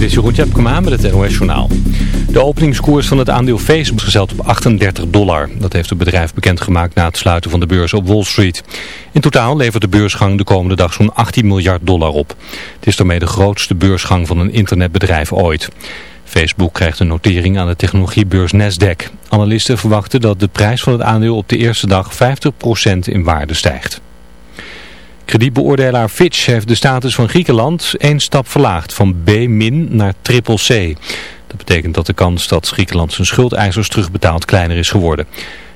Dit is Jeroen Tjepkema met het NOS Journaal. De openingskoers van het aandeel Facebook is gezeld op 38 dollar. Dat heeft het bedrijf bekendgemaakt na het sluiten van de beurs op Wall Street. In totaal levert de beursgang de komende dag zo'n 18 miljard dollar op. Het is daarmee de grootste beursgang van een internetbedrijf ooit. Facebook krijgt een notering aan de technologiebeurs Nasdaq. Analisten verwachten dat de prijs van het aandeel op de eerste dag 50% in waarde stijgt. Kredietbeoordelaar Fitch heeft de status van Griekenland één stap verlaagd van B- naar triple C. Dat betekent dat de kans dat Griekenland zijn schuldeisers terugbetaalt kleiner is geworden.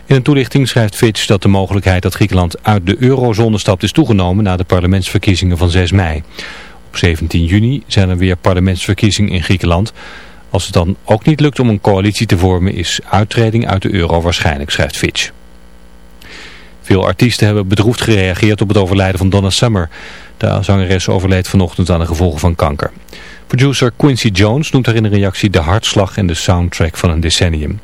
In een toelichting schrijft Fitch dat de mogelijkheid dat Griekenland uit de eurozone stapt is toegenomen na de parlementsverkiezingen van 6 mei. Op 17 juni zijn er weer parlementsverkiezingen in Griekenland. Als het dan ook niet lukt om een coalitie te vormen is uittreding uit de euro waarschijnlijk, schrijft Fitch. Veel artiesten hebben bedroefd gereageerd op het overlijden van Donna Summer. De zangeres overleed vanochtend aan de gevolgen van kanker. Producer Quincy Jones noemt haar in een reactie de hartslag en de soundtrack van een decennium.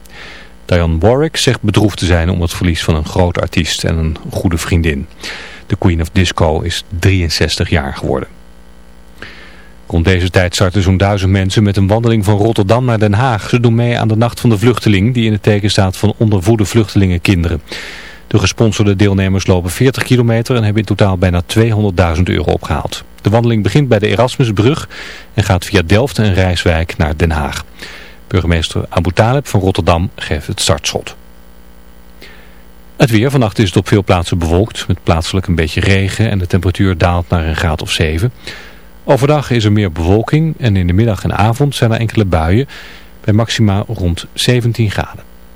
Diane Warwick zegt bedroefd te zijn om het verlies van een groot artiest en een goede vriendin. De Queen of Disco is 63 jaar geworden. Rond deze tijd starten zo'n duizend mensen met een wandeling van Rotterdam naar Den Haag. Ze doen mee aan de Nacht van de Vluchteling die in het teken staat van ondervoede vluchtelingenkinderen. De gesponsorde deelnemers lopen 40 kilometer en hebben in totaal bijna 200.000 euro opgehaald. De wandeling begint bij de Erasmusbrug en gaat via Delft en Rijswijk naar Den Haag. Burgemeester Abu Talib van Rotterdam geeft het startschot. Het weer. Vannacht is het op veel plaatsen bewolkt met plaatselijk een beetje regen en de temperatuur daalt naar een graad of 7. Overdag is er meer bewolking en in de middag en avond zijn er enkele buien bij maxima rond 17 graden.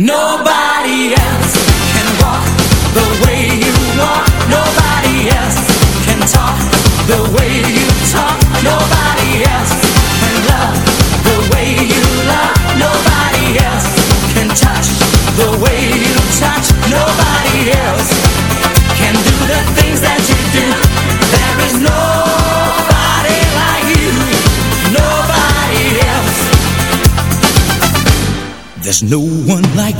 Nobody else can walk the way you walk. Nobody else can talk the way you talk. no one like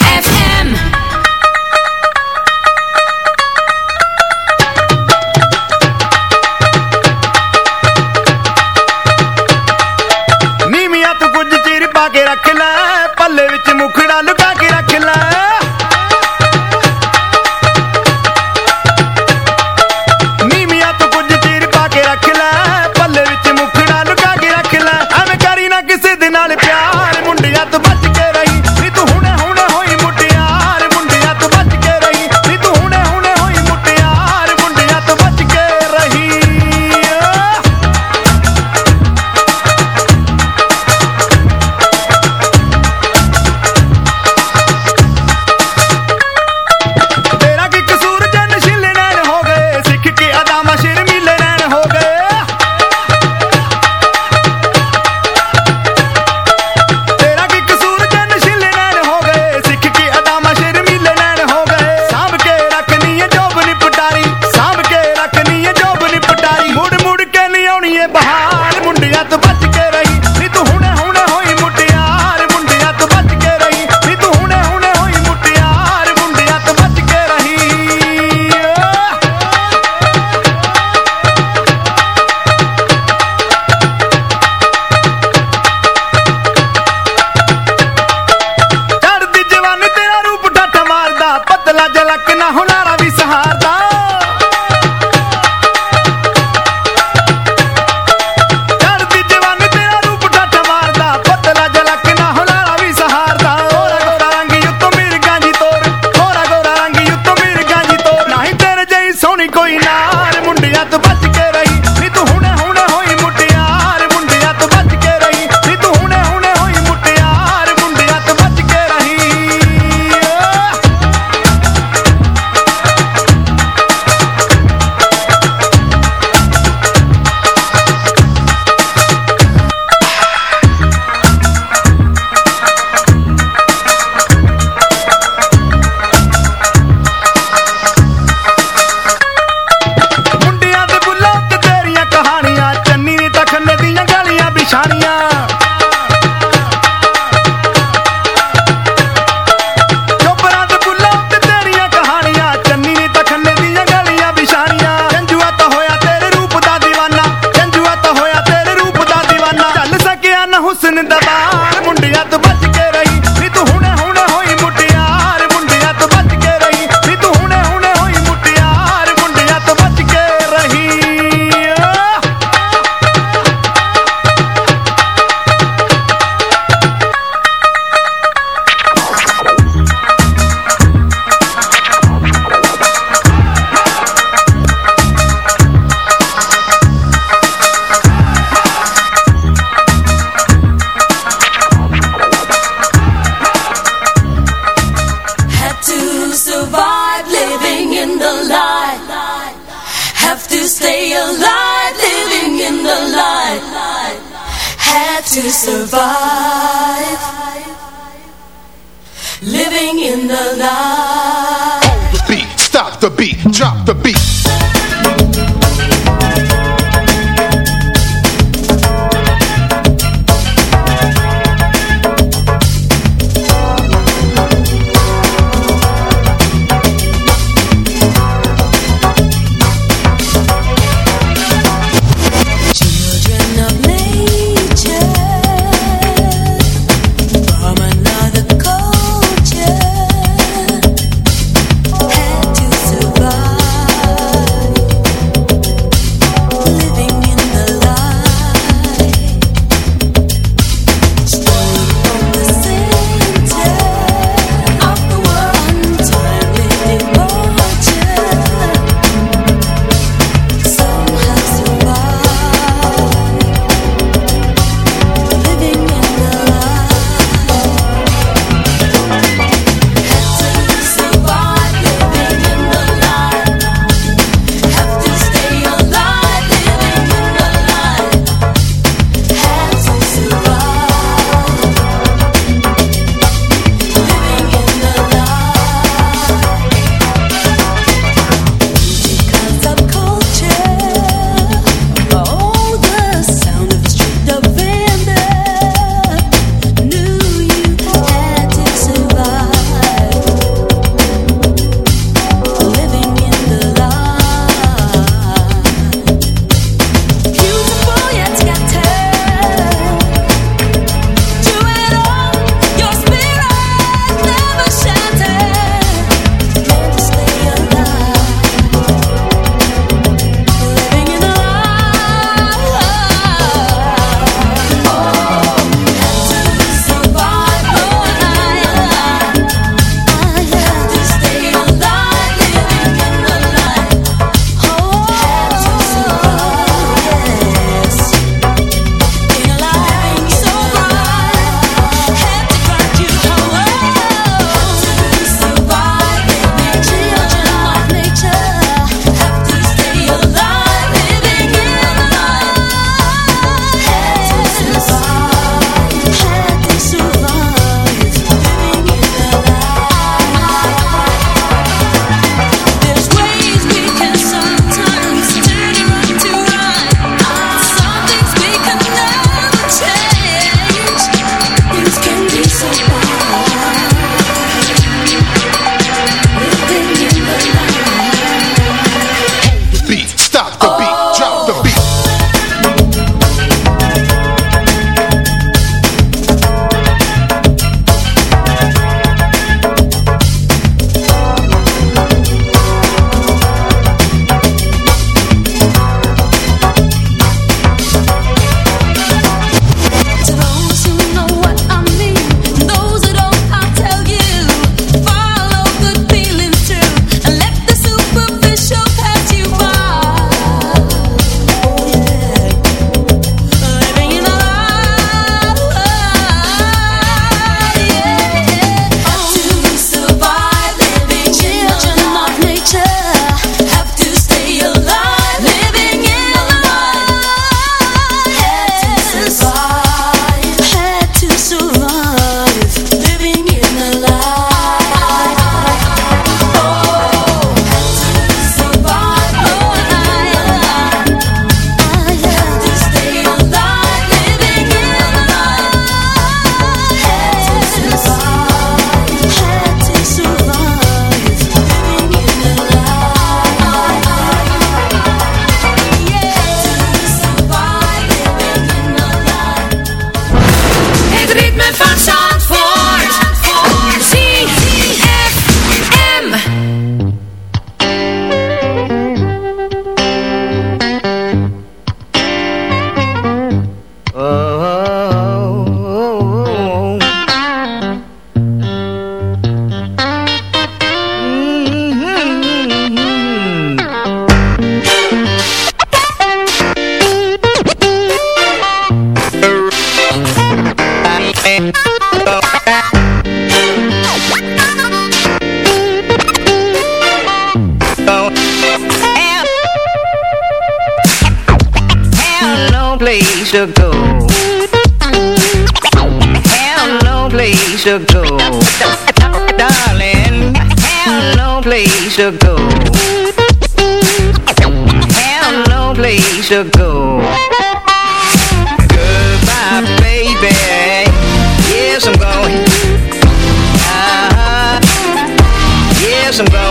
some gold.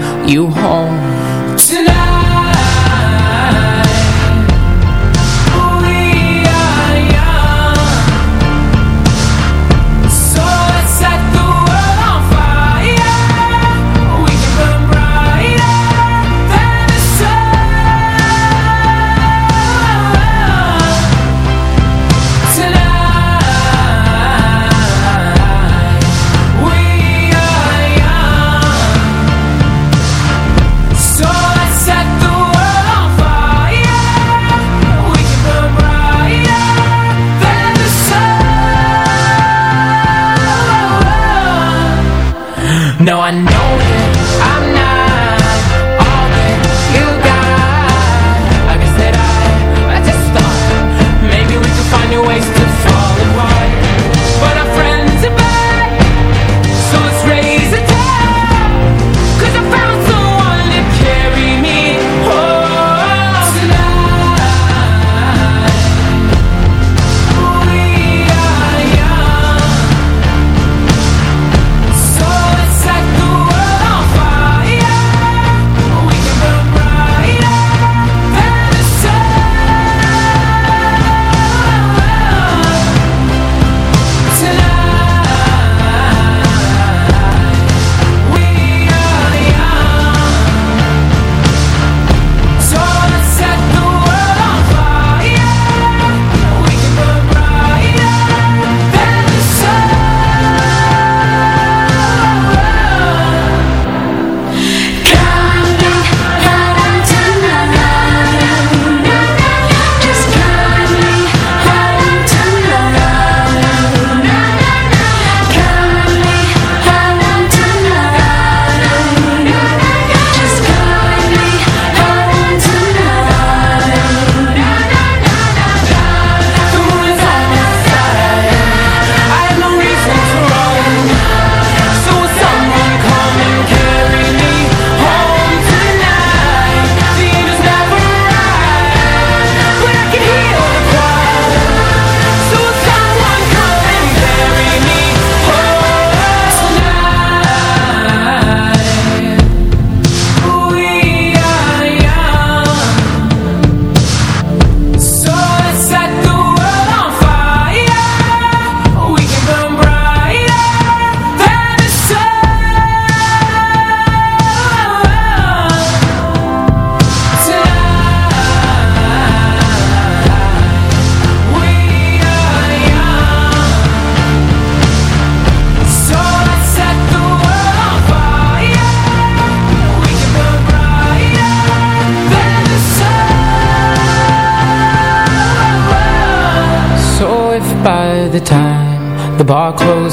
you home.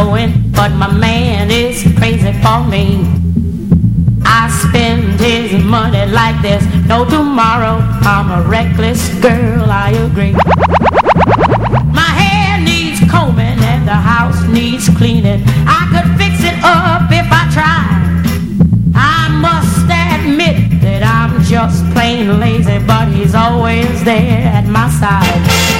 and sewing, but my man is crazy for me. I spend his money like there's no tomorrow. I'm a reckless girl, I agree. My hair needs combing and the house needs cleaning. I could fix it up if I tried. I must admit that I'm just plain lazy, but he's always there at my side.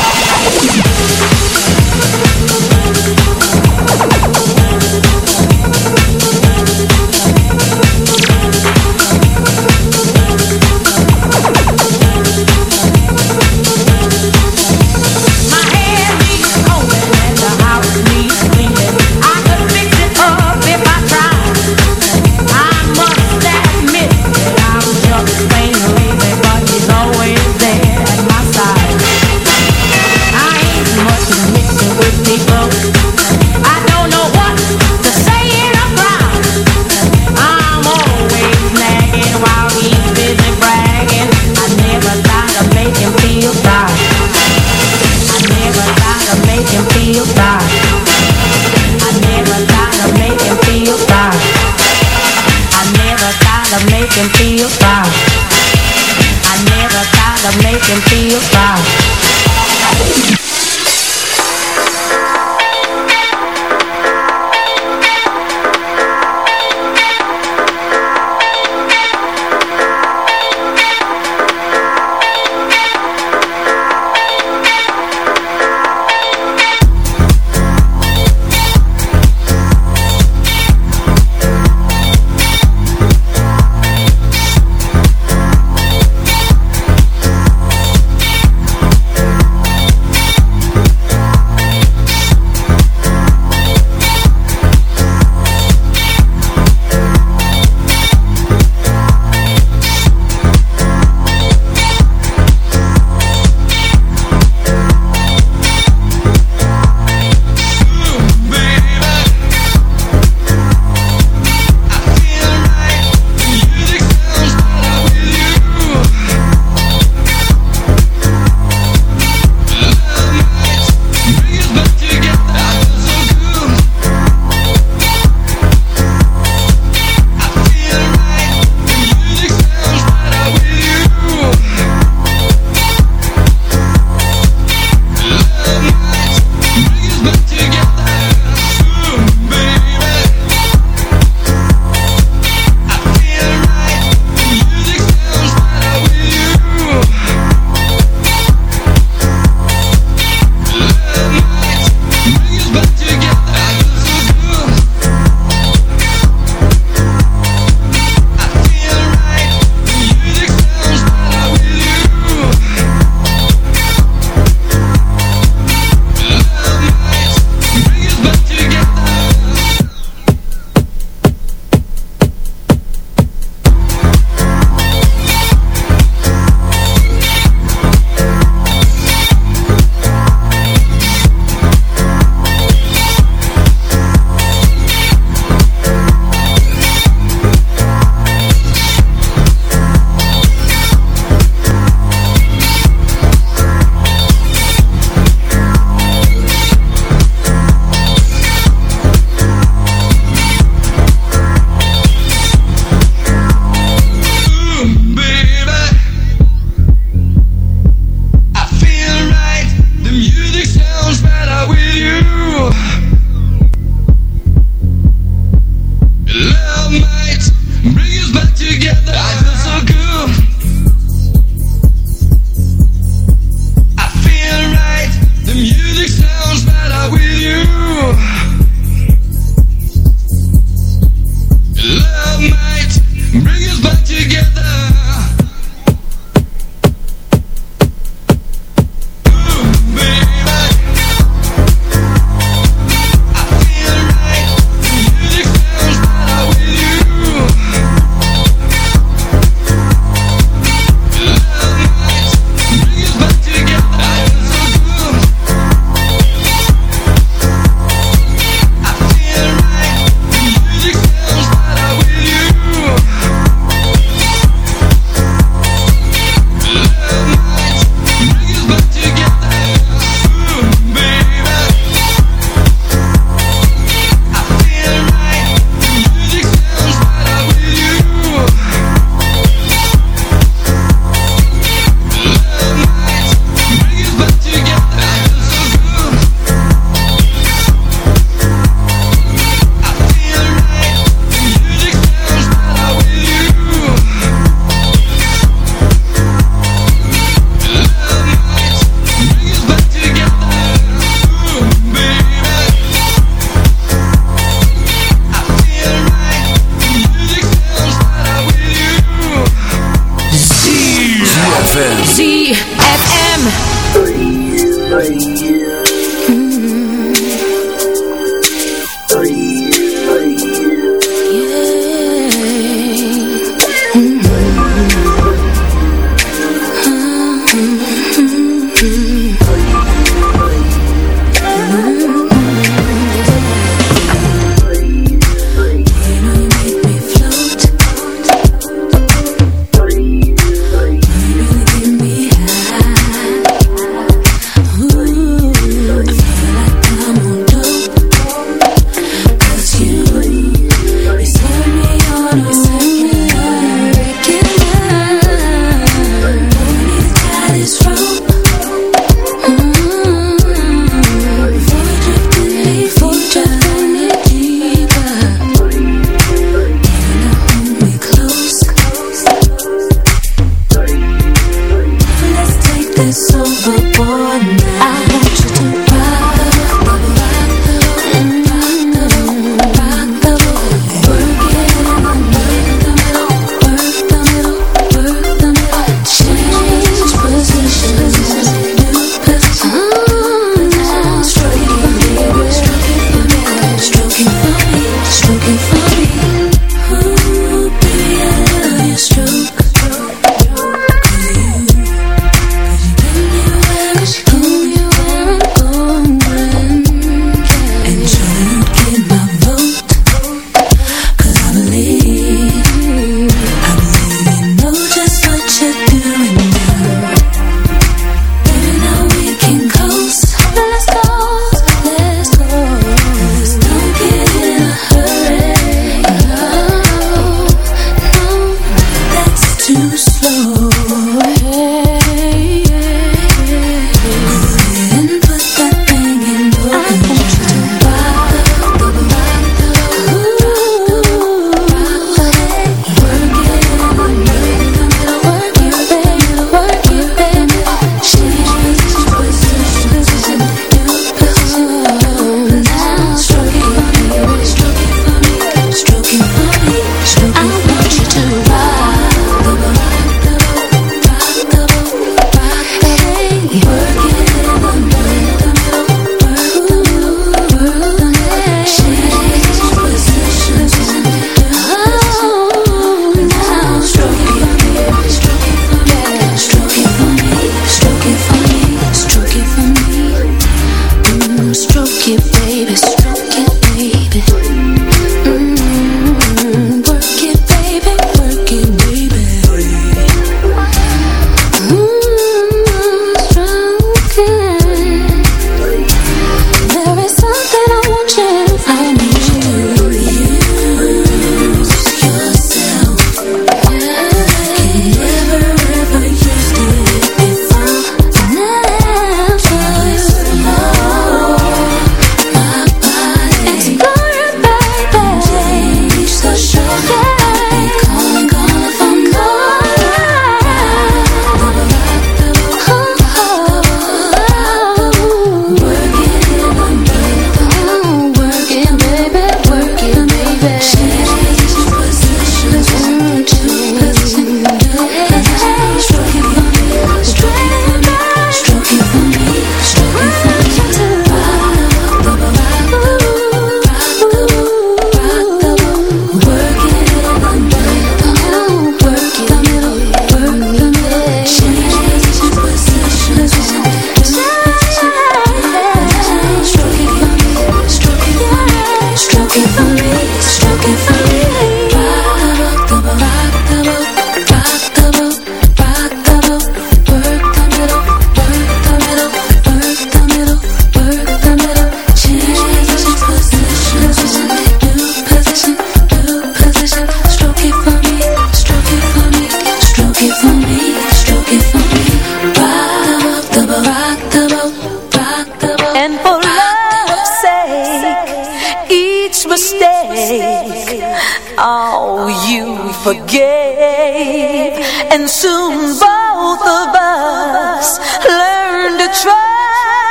Thank you.